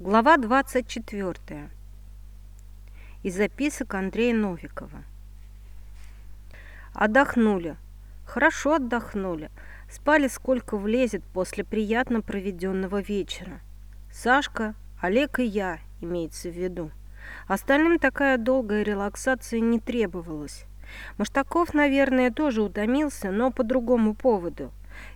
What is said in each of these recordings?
Глава 24. Из записок Андрея Новикова. Отдохнули. Хорошо отдохнули. Спали сколько влезет после приятно проведенного вечера. Сашка, Олег и я, имеется в виду. Остальным такая долгая релаксация не требовалась. Маштаков, наверное, тоже утомился, но по другому поводу.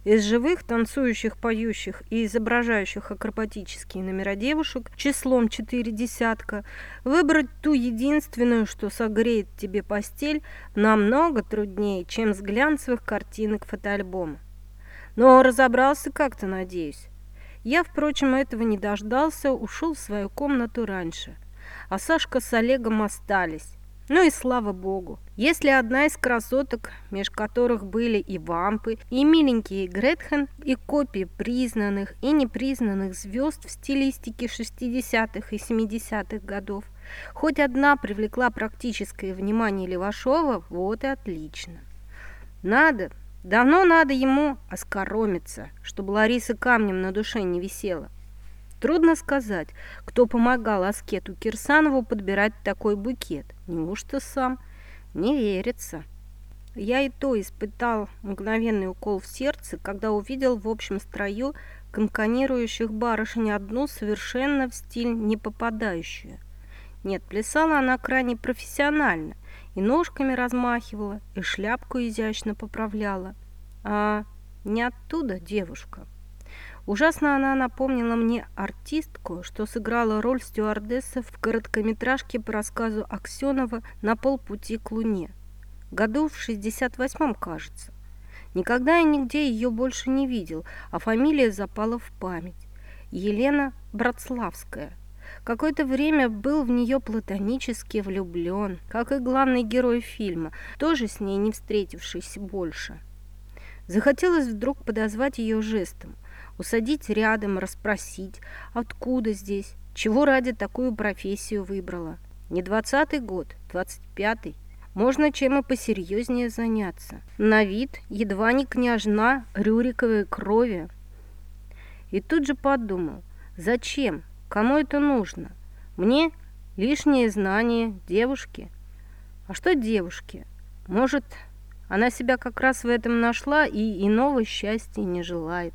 Из живых, танцующих, поющих и изображающих акробатические номера девушек числом четыре десятка выбрать ту единственную, что согреет тебе постель, намного труднее, чем с глянцевых картинок фотоальбома. Но разобрался как-то, надеюсь. Я, впрочем, этого не дождался, ушел в свою комнату раньше. А Сашка с Олегом остались. Ну и слава богу. Если одна из красоток, меж которых были и вампы, и миленькие Гретхен, и копии признанных и непризнанных звезд в стилистике 60-х и 70-х годов, хоть одна привлекла практическое внимание Левашова, вот и отлично. Надо, давно надо ему оскоромиться, чтобы Лариса камнем на душе не висела. Трудно сказать, кто помогал Аскету Кирсанову подбирать такой букет. Неужто сам? Не верится. Я и то испытал мгновенный укол в сердце, когда увидел в общем строю конканирующих барышень одну совершенно в стиль не попадающую. Нет, плясала она крайне профессионально, и ножками размахивала, и шляпку изящно поправляла. А не оттуда девушка. Ужасно она напомнила мне артистку, что сыграла роль стюардессы в короткометражке по рассказу Аксенова «На полпути к Луне». Году в 68-м, кажется. Никогда и нигде ее больше не видел, а фамилия запала в память. Елена Братславская. Какое-то время был в нее платонически влюблен, как и главный герой фильма, тоже с ней не встретившийся больше. Захотелось вдруг подозвать ее жестом усадить рядом, расспросить, откуда здесь, чего ради такую профессию выбрала. Не двадцатый год, двадцать пятый. Можно чем и посерьезнее заняться. На вид едва не княжна Рюриковой крови. И тут же подумал, зачем, кому это нужно? Мне лишнее знание девушки. А что девушки? Может, она себя как раз в этом нашла и иного счастья не желает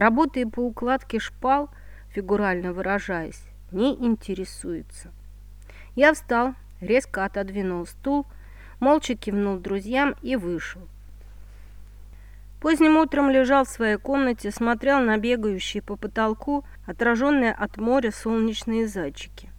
работая по укладке шпал, фигурально выражаясь, не интересуется. Я встал, резко отодвинул стул, молча кивнул друзьям и вышел. Поздним утром лежал в своей комнате, смотрел на бегающие по потолку отраженные от моря солнечные зайчики.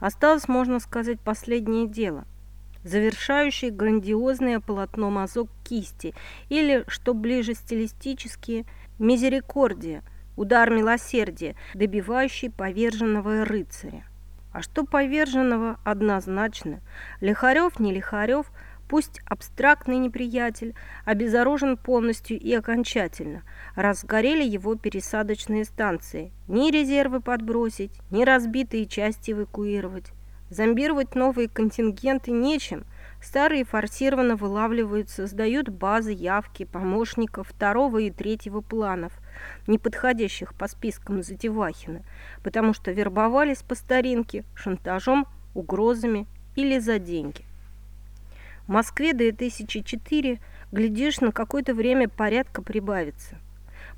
Осталось, можно сказать, последнее дело – завершающий грандиозное полотно мазок кисти или, что ближе стилистически, Мизерикордия, удар милосердия, добивающий поверженного рыцаря. А что поверженного однозначно. Лихарев не Лихарев, пусть абстрактный неприятель, обезоружен полностью и окончательно, раз сгорели его пересадочные станции. Ни резервы подбросить, ни разбитые части эвакуировать. Зомбировать новые контингенты нечем – Старые форсированно вылавливаются, сдают базы, явки, помощников второго и третьего планов, не подходящих по спискам Затевахина, потому что вербовались по старинке, шантажом, угрозами или за деньги. В Москве 2004, глядишь, на какое-то время порядка прибавится.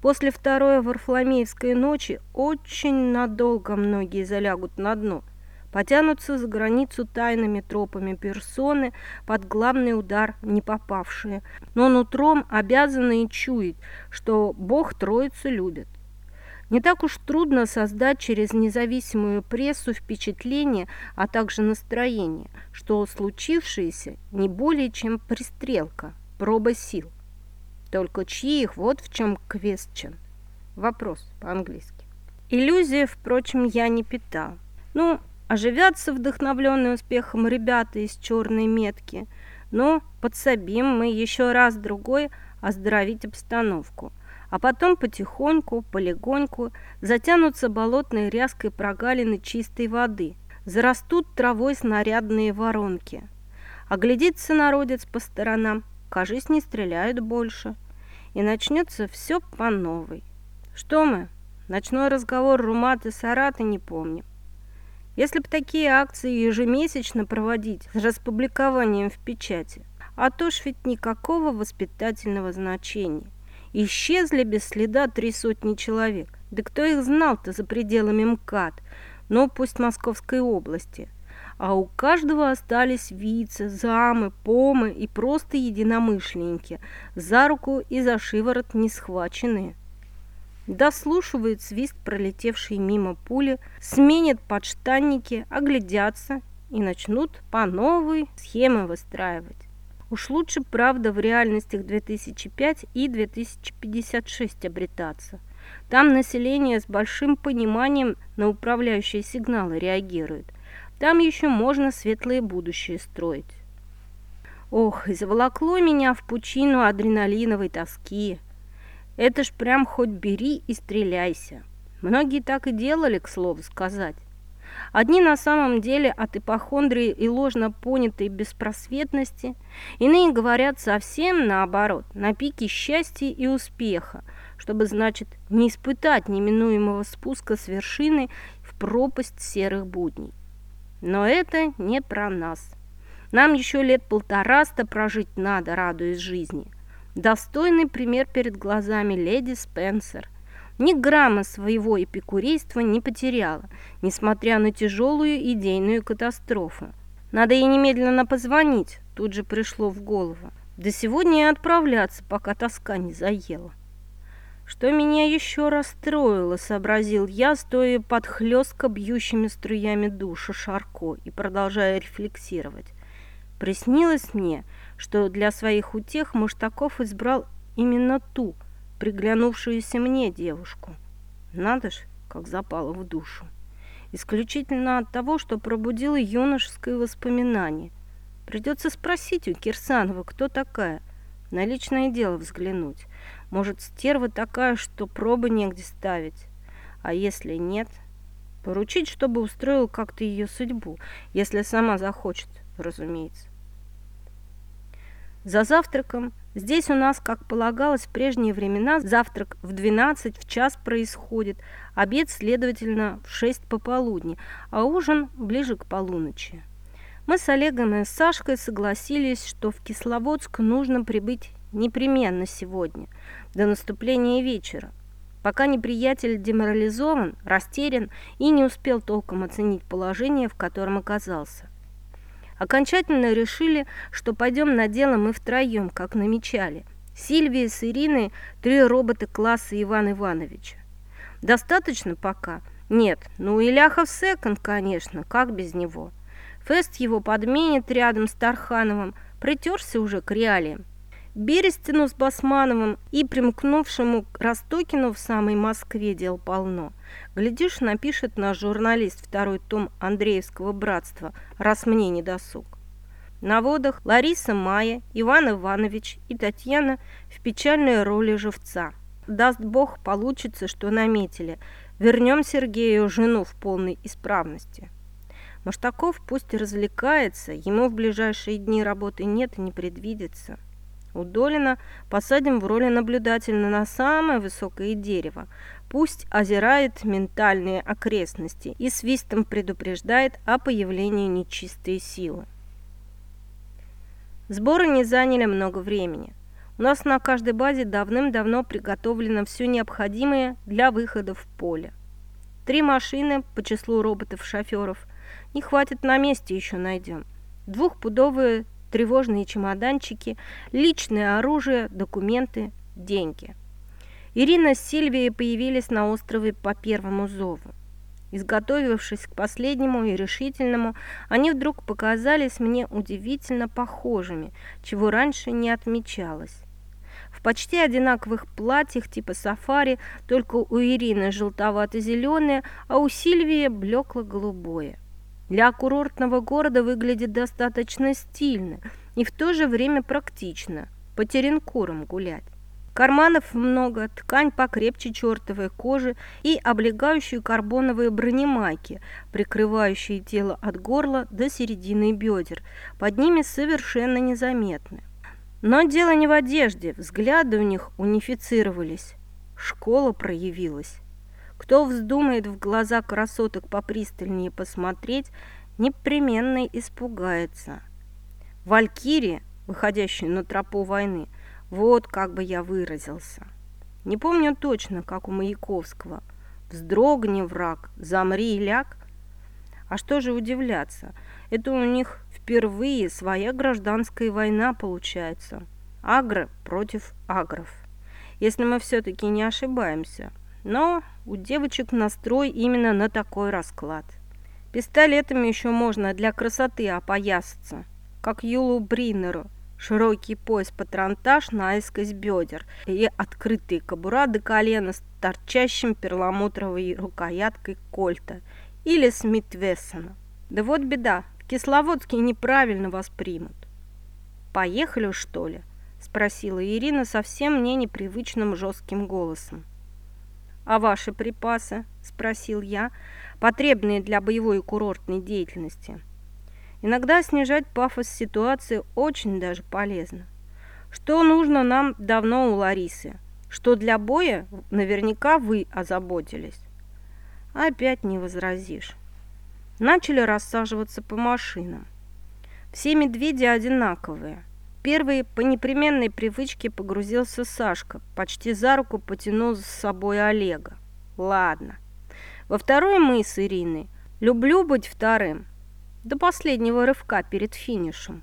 После второй Варфоломеевской ночи очень надолго многие залягут на дно – потянутся за границу тайными тропами персоны под главный удар не попавшие, но нутром обязаны и чуять, что Бог Троицу любит. Не так уж трудно создать через независимую прессу впечатление, а также настроение, что случившееся не более чем пристрелка, проба сил. Только чьих, вот в чем question. Вопрос по-английски. Иллюзии, впрочем, я не питал. Ну, Оживятся вдохновленные успехом ребята из черной метки. Но подсобим мы еще раз другой оздоровить обстановку. А потом потихоньку, полегоньку затянутся болотной ряской прогалины чистой воды. Зарастут травой снарядные воронки. Оглядится народец по сторонам, кажись, не стреляют больше. И начнется все по новой. Что мы? Ночной разговор Румат и Сараты не помним. Если бы такие акции ежемесячно проводить с распубликованием в печати, а то ж ведь никакого воспитательного значения. Исчезли без следа три сотни человек. Да кто их знал-то за пределами МКАД, но пусть Московской области. А у каждого остались вице, замы, помы и просто единомышленники, за руку и за шиворот не схваченные дослушивают свист пролетевшей мимо пули, сменят подштанники, оглядятся и начнут по новой схемы выстраивать. Уж лучше, правда, в реальностях 2005 и 2056 обретаться. Там население с большим пониманием на управляющие сигналы реагирует. Там еще можно светлое будущее строить. Ох, и заволокло меня в пучину адреналиновой тоски – это ж прям хоть бери и стреляйся. Многие так и делали, к слову сказать. Одни на самом деле от ипохондрии и ложно понятой беспросветности, иные говорят совсем наоборот, на пике счастья и успеха, чтобы, значит, не испытать неминуемого спуска с вершины в пропасть серых будней. Но это не про нас. Нам еще лет полтораста прожить надо, радуясь жизни – Достойный пример перед глазами леди Спенсер. Ни грамма своего эпикурейства не потеряла, несмотря на тяжелую идейную катастрофу. Надо ей немедленно позвонить, тут же пришло в голову. До сегодня и отправляться, пока тоска не заела. Что меня еще расстроило, сообразил я, стоя под хлестко бьющими струями душа Шарко и продолжая рефлексировать. Приснилось мне, что для своих утех Муштаков избрал именно ту, приглянувшуюся мне девушку. Надо ж, как запало в душу. Исключительно от того, что пробудило юношеское воспоминание. Придется спросить у Кирсанова, кто такая, на личное дело взглянуть. Может, стерва такая, что пробы негде ставить. А если нет, поручить, чтобы устроил как-то ее судьбу, если сама захочет, разумеется. За завтраком здесь у нас, как полагалось в прежние времена, завтрак в 12 в час происходит, обед, следовательно, в 6 пополудни, а ужин ближе к полуночи. Мы с Олегом и Сашкой согласились, что в Кисловодск нужно прибыть непременно сегодня, до наступления вечера, пока неприятель деморализован, растерян и не успел толком оценить положение, в котором оказался. Окончательно решили, что пойдем на дело мы втроем, как намечали. Сильвия с Ириной – три робота класса Ивана Ивановича. Достаточно пока? Нет. Ну и Ляхов секонд, конечно, как без него. Фест его подменит рядом с Тархановым, притерся уже к реалиям. Берестину с Басмановым и примкнувшему к ним Ростокину в самой Москве дел полно. Глядишь, напишет наш журналист второй том Андреевского братства, раз мне недосуг. На водах Лариса, Майя, Иван Иванович и Татьяна в печальной роли живца. Даст Бог, получится, что наметили. Вернем Сергею жену в полной исправности. Маштаков пусть развлекается, ему в ближайшие дни работы нет и не предвидится. У Долина посадим в роли наблюдателя на самое высокое дерево. Пусть озирает ментальные окрестности и свистом предупреждает о появлении нечистой силы. Сборы не заняли много времени. У нас на каждой базе давным-давно приготовлено все необходимое для выхода в поле. Три машины по числу роботов-шоферов. Не хватит, на месте еще найдем. Двухпудовые тревожные чемоданчики, личное оружие, документы, деньги. Ирина с Сильвией появились на острове по первому зову. Изготовившись к последнему и решительному, они вдруг показались мне удивительно похожими, чего раньше не отмечалось. В почти одинаковых платьях типа сафари, только у Ирины желтовато-зеленое, а у Сильвии блекло-голубое. Для курортного города выглядит достаточно стильно и в то же время практично. По Теренкурам гулять. Карманов много, ткань покрепче чертовой кожи и облегающие карбоновые бронемайки, прикрывающие тело от горла до середины бедер. Под ними совершенно незаметны. Но дело не в одежде, взгляды у них унифицировались. Школа проявилась. Кто вздумает в глаза красоток попристальнее посмотреть, непременно испугается. Валькирия, выходящая на тропу войны, вот как бы я выразился. Не помню точно, как у Маяковского. Вздрогни, враг, замри и ляг. А что же удивляться? Это у них впервые своя гражданская война получается. Агро против агров. Если мы все-таки не ошибаемся. Но у девочек настрой именно на такой расклад. Пистолетами еще можно для красоты опоясаться, как Юлу Бриннеру. Широкий пояс-патронтаж наискось бедер и открытые кобура до колена с торчащим перламутровой рукояткой кольта или Смит Вессона. Да вот беда, в Кисловодске неправильно воспримут. «Поехали, что ли?» – спросила Ирина совсем мне непривычным жестким голосом. «А ваши припасы?» – спросил я, потребные для боевой и курортной деятельности. Иногда снижать пафос ситуации очень даже полезно. Что нужно нам давно у Ларисы? Что для боя наверняка вы озаботились. Опять не возразишь. Начали рассаживаться по машинам. Все медведи одинаковые – Первый по непременной привычке погрузился Сашка, почти за руку потянул с собой Олега. Ладно. Во второй мы с Ириной. Люблю быть вторым. До последнего рывка перед финишем.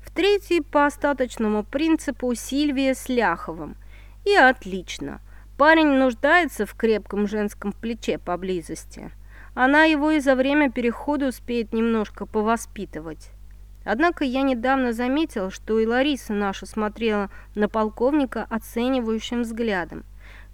В третий по остаточному принципу Сильвия с Ляховым. И отлично. Парень нуждается в крепком женском плече поблизости. Она его и за время перехода успеет немножко повоспитывать. Однако я недавно заметил, что и Лариса наша смотрела на полковника оценивающим взглядом.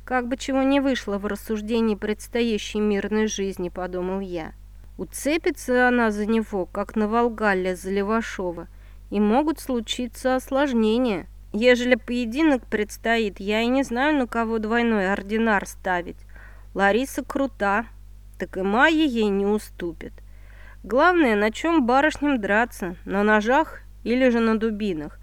Как бы чего не вышло в рассуждении предстоящей мирной жизни, подумал я. Уцепится она за него, как на Волгалле за Левашова, и могут случиться осложнения. Ежели поединок предстоит, я и не знаю, на кого двойной ординар ставить. Лариса крута, так и Майя ей не уступит. Главное, на чем барышням драться, на ножах или же на дубинах,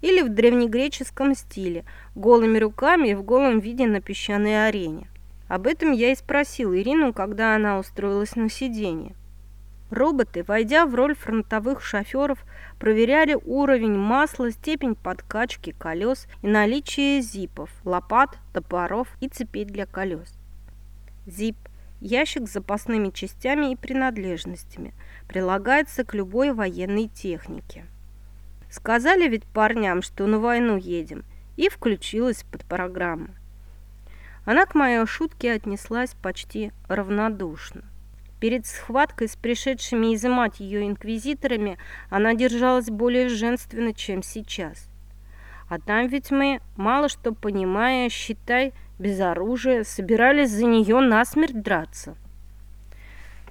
или в древнегреческом стиле, голыми руками и в голом виде на песчаной арене. Об этом я и спросил Ирину, когда она устроилась на сиденье. Роботы, войдя в роль фронтовых шоферов, проверяли уровень масла, степень подкачки колес и наличие зипов, лопат, топоров и цепей для колес. Зип Ящик с запасными частями и принадлежностями прилагается к любой военной технике. Сказали ведь парням, что на войну едем, и включилась под программу. Она к моей шутке отнеслась почти равнодушно. Перед схваткой с пришедшими изымать ее инквизиторами она держалась более женственно, чем сейчас. А там ведь мы, мало что понимая, считай, без оружия, собирались за нее насмерть драться.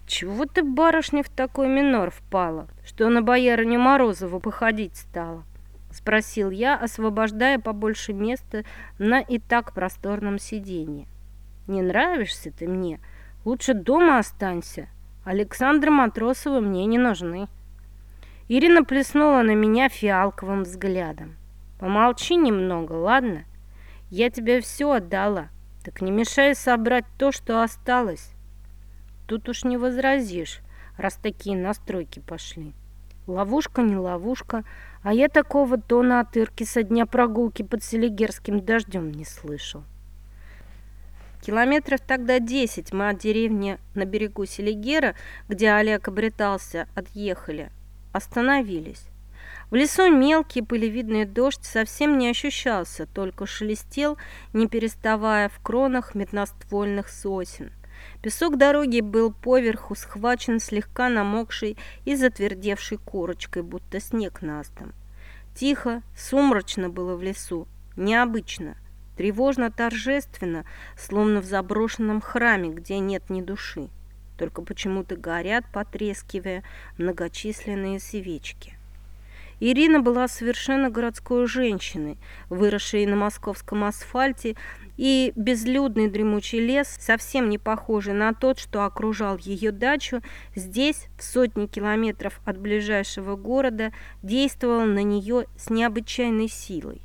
Чего ты, барышня, в такой минор впала, что на боярыню Морозову походить стала? Спросил я, освобождая побольше места на и так просторном сиденье. Не нравишься ты мне? Лучше дома останься. Александра Матросова мне не нужны. Ирина плеснула на меня фиалковым взглядом. Помолчи немного, ладно? Я тебе все отдала, так не мешай собрать то, что осталось. Тут уж не возразишь, раз такие настройки пошли. Ловушка не ловушка, а я такого тона от Ирки со дня прогулки под селигерским дождем не слышал. Километров тогда десять мы от деревни на берегу Селигера, где Олег обретался, отъехали. Остановились. В лесу мелкий пылевидный дождь совсем не ощущался, только шелестел, не переставая в кронах метноствольных сосен. Песок дороги был поверху схвачен слегка намокшей и затвердевшей корочкой, будто снег настом. Тихо, сумрачно было в лесу, необычно, тревожно-торжественно, словно в заброшенном храме, где нет ни души. Только почему-то горят, потрескивая, многочисленные свечки. Ирина была совершенно городской женщиной, выросшей на московском асфальте, и безлюдный дремучий лес, совсем не похожий на тот, что окружал ее дачу, здесь, в сотни километров от ближайшего города, действовал на нее с необычайной силой.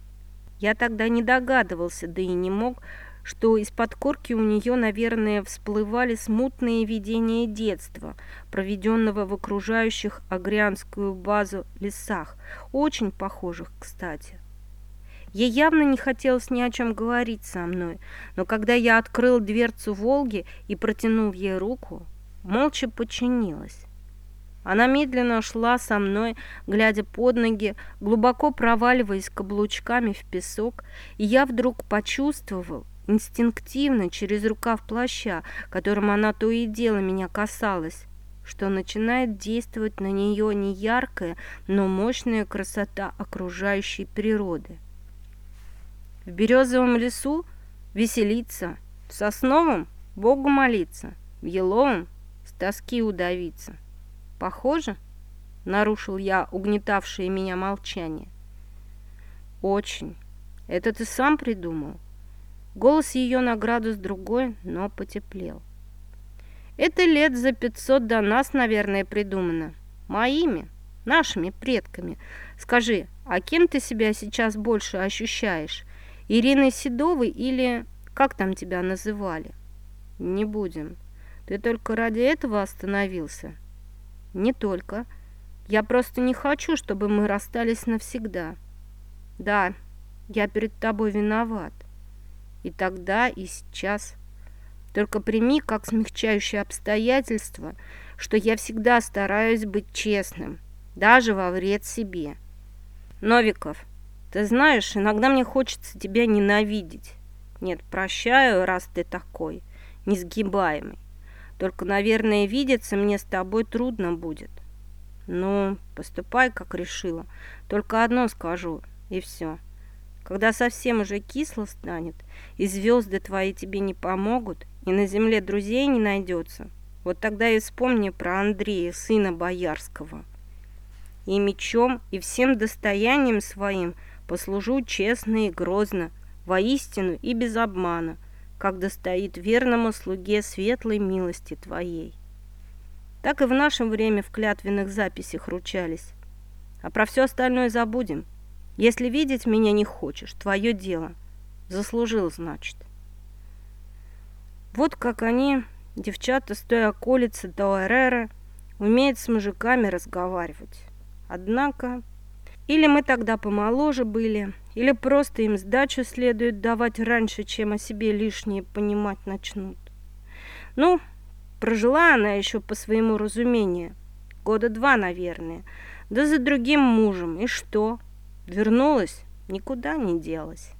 Я тогда не догадывался, да и не мог, что из-под корки у нее, наверное, всплывали смутные видения детства, проведенного в окружающих Агрянскую базу лесах, очень похожих, кстати. Ей явно не хотелось ни о чем говорить со мной, но когда я открыл дверцу «Волги» и протянул ей руку, молча подчинилась. Она медленно шла со мной, глядя под ноги, глубоко проваливаясь каблучками в песок, и я вдруг почувствовал, инстинктивно, через рукав плаща, которым она то и дело меня касалась, что начинает действовать на нее не яркая, но мощная красота окружающей природы. В березовом лесу веселиться, в сосновом Богу молиться, в еловом с тоски удавиться. Похоже? Нарушил я угнетавшее меня молчание. Очень. Это ты сам придумал? Голос ее на градус другой, но потеплел. Это лет за пятьсот до нас, наверное, придумано. Моими, нашими предками. Скажи, а кем ты себя сейчас больше ощущаешь? Ириной Седовой или как там тебя называли? Не будем. Ты только ради этого остановился? Не только. Я просто не хочу, чтобы мы расстались навсегда. Да, я перед тобой виноват. И тогда, и сейчас. Только прими как смягчающее обстоятельство, что я всегда стараюсь быть честным, даже во вред себе. Новиков, ты знаешь, иногда мне хочется тебя ненавидеть. Нет, прощаю, раз ты такой, несгибаемый. Только, наверное, видеться мне с тобой трудно будет. Ну, поступай, как решила. Только одно скажу, и все. Когда совсем уже кисло станет, и звезды твои тебе не помогут, и на земле друзей не найдется, вот тогда и вспомни про Андрея, сына Боярского. И мечом, и всем достоянием своим послужу честно и грозно, воистину и без обмана, как достоит верному слуге светлой милости Твоей. Так и в наше время в клятвенных записях ручались. А про все остальное забудем. Если видеть меня не хочешь, твое дело. Заслужил, значит. Вот как они, девчата с той околицы Тауэрера, умеют с мужиками разговаривать. Однако, или мы тогда помоложе были, или просто им сдачу следует давать раньше, чем о себе лишнее понимать начнут. Ну, прожила она еще по своему разумению. Года два, наверное. Да за другим мужем. И что? Вернулась? Никуда не делась.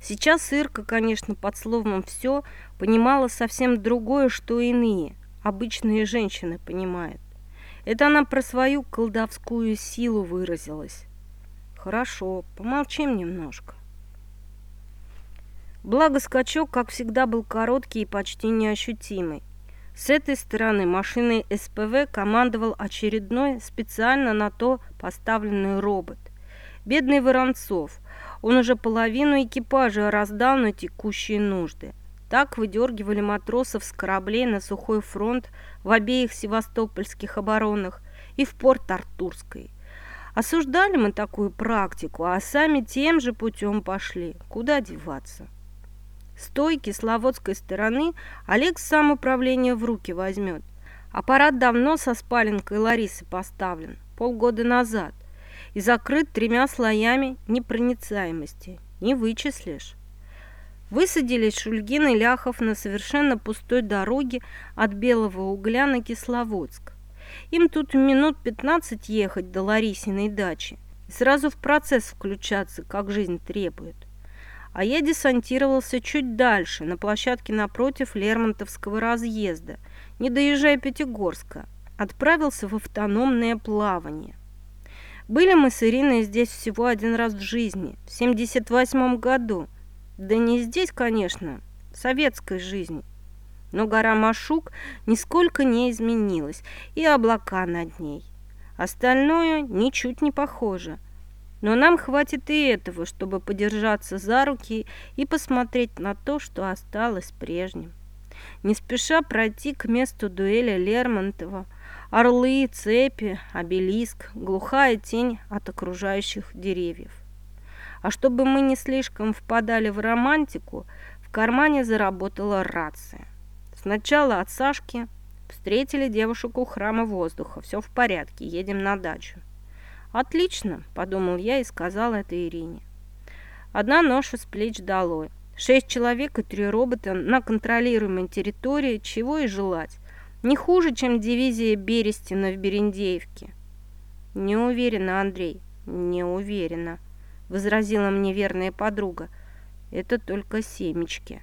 Сейчас Ирка, конечно, под словом «все» понимала совсем другое, что иные, обычные женщины понимают. Это она про свою колдовскую силу выразилась. Хорошо, помолчим немножко. Благо скачок, как всегда, был короткий и почти неощутимый. С этой стороны машиной СПВ командовал очередной специально на то поставленный робот. Бедный Воронцов. Он уже половину экипажа раздал на текущие нужды. Так выдергивали матросов с кораблей на сухой фронт в обеих севастопольских оборонах и в порт Артурской – Осуждали мы такую практику, а сами тем же путем пошли. Куда деваться? С той кисловодской стороны Олег сам управление в руки возьмет. Аппарат давно со спаленкой Ларисы поставлен, полгода назад, и закрыт тремя слоями непроницаемости. Не вычислишь. Высадились Шульгин и Ляхов на совершенно пустой дороге от Белого угля на Кисловодск. Им тут минут 15 ехать до Ларисиной дачи сразу в процесс включаться, как жизнь требует. А я десантировался чуть дальше, на площадке напротив Лермонтовского разъезда, не доезжая Пятигорска, отправился в автономное плавание. Были мы с Ириной здесь всего один раз в жизни, в 78 году. Да не здесь, конечно, в советской жизни. Но гора Машук нисколько не изменилась, и облака над ней. Остальное ничуть не похоже. Но нам хватит и этого, чтобы подержаться за руки и посмотреть на то, что осталось прежним. Не спеша пройти к месту дуэли Лермонтова, орлы, цепи, обелиск, глухая тень от окружающих деревьев. А чтобы мы не слишком впадали в романтику, кармане заработала рация. Сначала от Сашки встретили девушек у храма воздуха. Все в порядке, едем на дачу. «Отлично», – подумал я и сказал это Ирине. Одна ноша с плеч долой. Шесть человек и три робота на контролируемой территории, чего и желать. Не хуже, чем дивизия Берестина в Берендеевке. Не уверена, Андрей, не уверена, возразила мне верная подруга. Это только семечки.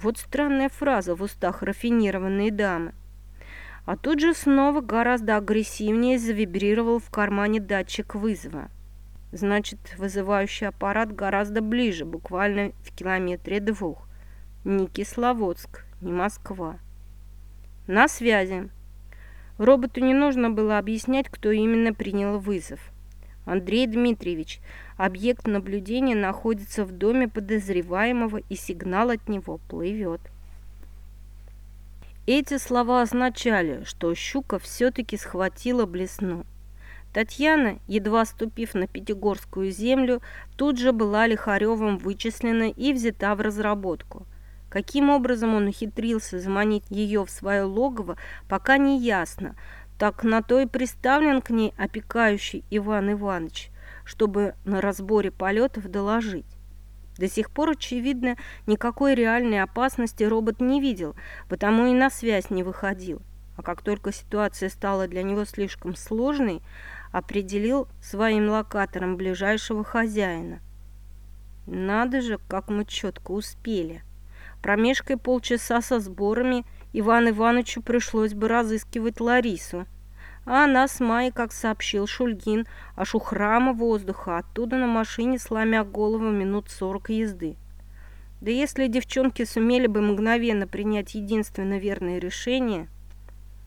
Вот странная фраза в устах рафинированной дамы. А тут же снова гораздо агрессивнее завибрировал в кармане датчик вызова. Значит, вызывающий аппарат гораздо ближе, буквально в километре двух. Не Кисловодск, не Москва. На связи. Роботу не нужно было объяснять, кто именно принял вызов. Андрей Дмитриевич, объект наблюдения находится в доме подозреваемого, и сигнал от него плывет. Эти слова означали, что щука все-таки схватила блесну. Татьяна, едва ступив на Пятигорскую землю, тут же была Лихаревым вычислена и взята в разработку. Каким образом он ухитрился заманить ее в свое логово, пока не ясно. Так на то и приставлен к ней опекающий Иван Иванович, чтобы на разборе полетов доложить. До сих пор, очевидно, никакой реальной опасности робот не видел, потому и на связь не выходил. А как только ситуация стала для него слишком сложной, определил своим локатором ближайшего хозяина. Надо же, как мы четко успели. Промежкой полчаса со сборами Ивану Ивановичу пришлось бы разыскивать Ларису. А она с Майей, как сообщил Шульгин, аж у храма воздуха, оттуда на машине, сломя голову, минут сорок езды. Да если девчонки сумели бы мгновенно принять единственно верное решение...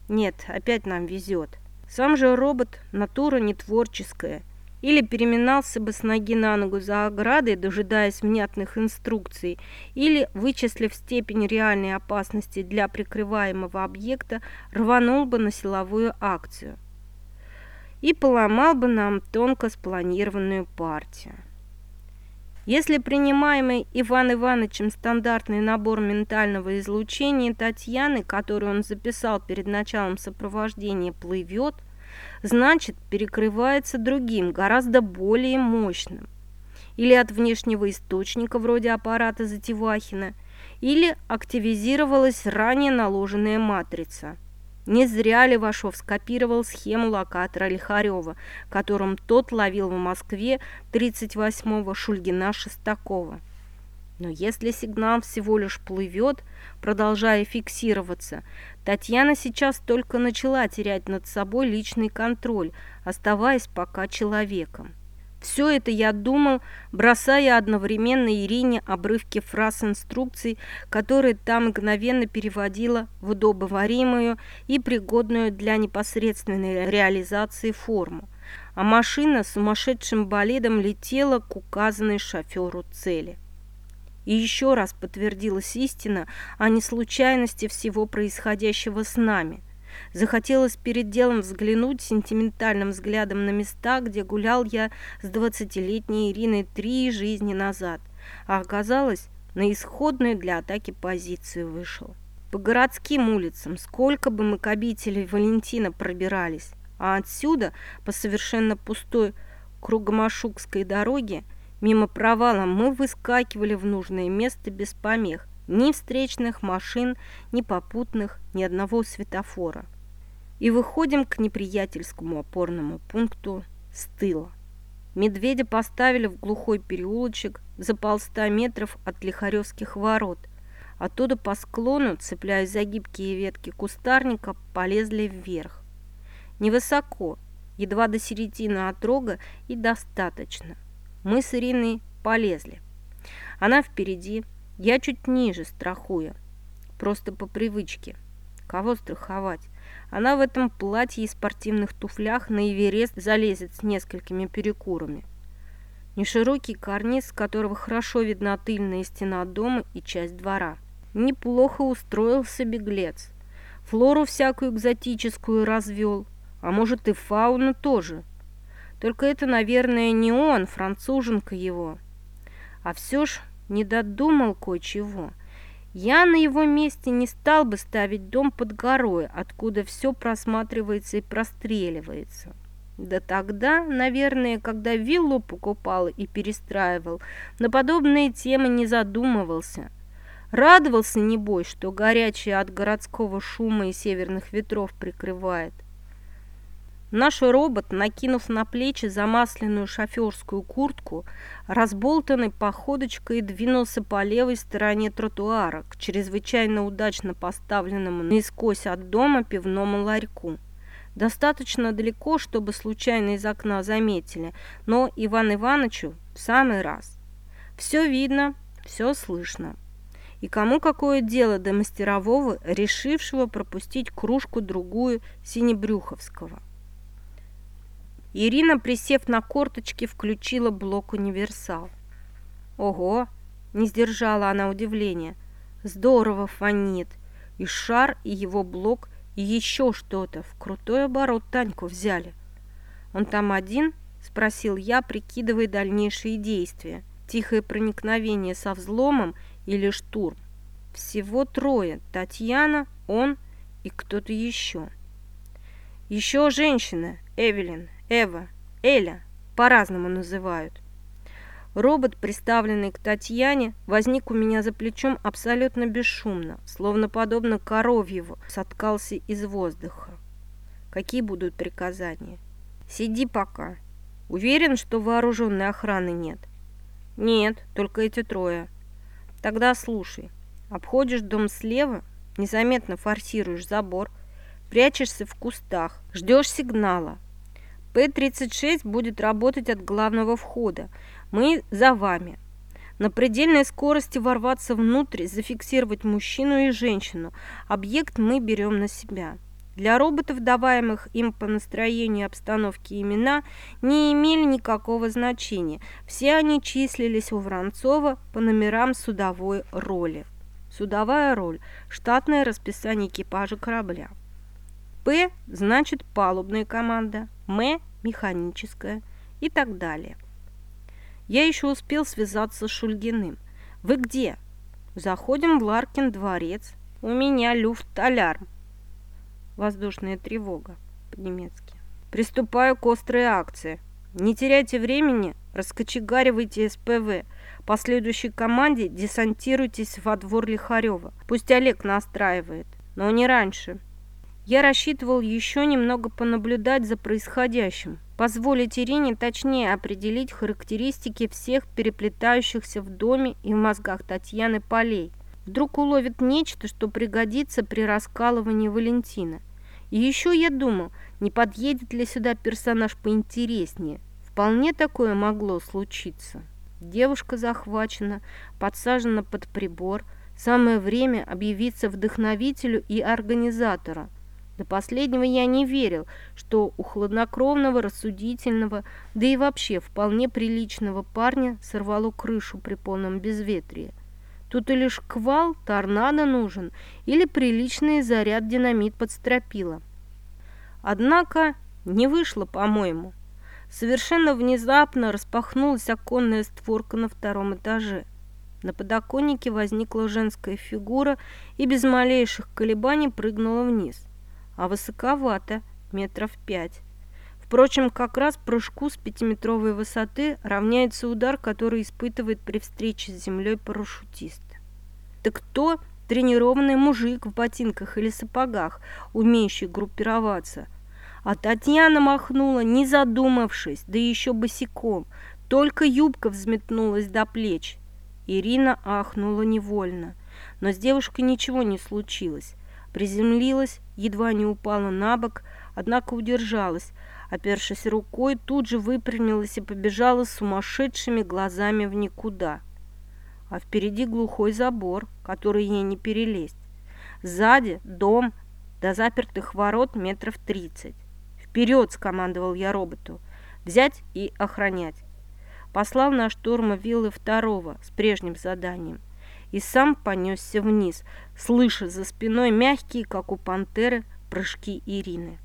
Нет, опять нам везет. Сам же робот – натура не творческая – или переминался бы с ноги на ногу за оградой, дожидаясь внятных инструкций, или, вычислив степень реальной опасности для прикрываемого объекта, рванул бы на силовую акцию и поломал бы нам тонко спланированную партию. Если принимаемый Иван Ивановичем стандартный набор ментального излучения Татьяны, который он записал перед началом сопровождения, плывет – значит перекрывается другим, гораздо более мощным. Или от внешнего источника, вроде аппарата Затевахина, или активизировалась ранее наложенная матрица. Не зря Левашов скопировал схему локатора Лихарева, которым тот ловил в Москве 38-го Шульгина-Шестакова. Но если сигнал всего лишь плывет, продолжая фиксироваться, Татьяна сейчас только начала терять над собой личный контроль, оставаясь пока человеком. Все это я думал, бросая одновременно Ирине обрывки фраз инструкций, которые там мгновенно переводила в удобоваримую и пригодную для непосредственной реализации форму. А машина сумасшедшим болидом летела к указанной шоферу цели. И еще раз подтвердилась истина о неслучайности всего происходящего с нами. Захотелось перед делом взглянуть сентиментальным взглядом на места, где гулял я с двадцатилетней Ириной три жизни назад, а оказалось, на исходную для атаки позицию вышел. По городским улицам, сколько бы мы к обители Валентина пробирались, а отсюда, по совершенно пустой Кругомашукской дороге, Мимо провала мы выскакивали в нужное место без помех. Ни встречных машин, ни попутных, ни одного светофора. И выходим к неприятельскому опорному пункту с тыла. Медведя поставили в глухой переулочек за полста метров от Лихаревских ворот. Оттуда по склону, цепляясь за гибкие ветки кустарника, полезли вверх. Невысоко, едва до середины отрога и достаточно. Мы с Ириной полезли. Она впереди, я чуть ниже, страхуя. Просто по привычке. Кого страховать? Она в этом платье и спортивных туфлях на Эверест залезет с несколькими перекурами. Неширокий карниз, с которого хорошо видна тыльная стена дома и часть двора. Неплохо устроился беглец. Флору всякую экзотическую развел, а может и фауну тоже – только это, наверное, не он, француженка его. А все ж не додумал кое-чего. Я на его месте не стал бы ставить дом под горой, откуда все просматривается и простреливается. Да тогда, наверное, когда виллу покупал и перестраивал, на подобные темы не задумывался. Радовался, небось, что горячее от городского шума и северных ветров прикрывает. Наш робот, накинув на плечи замасленную шоферскую куртку, разболтанной походочкой двинулся по левой стороне тротуара к чрезвычайно удачно поставленному наискось от дома пивному ларьку. Достаточно далеко, чтобы случайно из окна заметили, но Иван Ивановичу в самый раз. Все видно, все слышно. И кому какое дело до мастерового, решившего пропустить кружку-другую Синебрюховского? Ирина, присев на корточки, включила блок «Универсал». «Ого!» – не сдержала она удивления. «Здорово фонит! И шар, и его блок, и еще что-то. В крутой оборот Таньку взяли». «Он там один?» – спросил я, прикидывая дальнейшие действия. Тихое проникновение со взломом или штурм. Всего трое. Татьяна, он и кто-то еще. Еще женщина, Эвелин, Эва, Эля, по-разному называют. Робот, приставленный к Татьяне, возник у меня за плечом абсолютно бесшумно, словно подобно коровьеву, соткался из воздуха. Какие будут приказания? Сиди пока. Уверен, что вооруженной охраны нет? Нет, только эти трое. Тогда слушай. Обходишь дом слева, незаметно форсируешь забор, прячешься в кустах, ждешь сигнала. П-36 будет работать от главного входа. Мы за вами. На предельной скорости ворваться внутрь, зафиксировать мужчину и женщину. Объект мы берем на себя. Для роботов, даваемых им по настроению обстановки имена, не имели никакого значения. Все они числились у Воронцова по номерам судовой роли. Судовая роль – штатное расписание экипажа корабля. П – значит палубная команда, М – механическая и так далее. Я еще успел связаться с Шульгиным. «Вы где?» «Заходим в Ларкин дворец. У меня люфт-алярм». Воздушная тревога по-немецки. Приступаю к острой акции. Не теряйте времени, раскочегаривайте СПВ. По следующей команде десантируйтесь во двор Лихарева. Пусть Олег настраивает, но не раньше. Я рассчитывал еще немного понаблюдать за происходящим, позволить Ирине точнее определить характеристики всех переплетающихся в доме и в мозгах Татьяны полей. Вдруг уловит нечто, что пригодится при раскалывании Валентина. И еще я думал, не подъедет ли сюда персонаж поинтереснее. Вполне такое могло случиться. Девушка захвачена, подсажена под прибор. Самое время объявиться вдохновителю и организатора. До последнего я не верил, что у хладнокровного, рассудительного, да и вообще вполне приличного парня сорвало крышу при полном безветрии. Тут или шквал, торнадо нужен, или приличный заряд динамит подстропила. Однако не вышло, по-моему. Совершенно внезапно распахнулась оконная створка на втором этаже. На подоконнике возникла женская фигура и без малейших колебаний прыгнула вниз. А высоковато, метров пять. Впрочем, как раз прыжку с пятиметровой высоты равняется удар, который испытывает при встрече с землей парашютист. Так кто тренированный мужик в ботинках или сапогах, умеющий группироваться? А Татьяна махнула, не задумавшись, да еще босиком. Только юбка взметнулась до плеч. Ирина ахнула невольно. Но с девушкой ничего не случилось. Приземлилась, едва не упала на бок, однако удержалась, опершись рукой, тут же выпрямилась и побежала с сумасшедшими глазами в никуда. А впереди глухой забор, который ей не перелезть. Сзади дом, до запертых ворот метров тридцать. «Вперед!» – скомандовал я роботу. «Взять и охранять!» Послал на штурм виллы второго с прежним заданием и сам понесся вниз, слыша за спиной мягкие, как у пантеры, прыжки Ирины.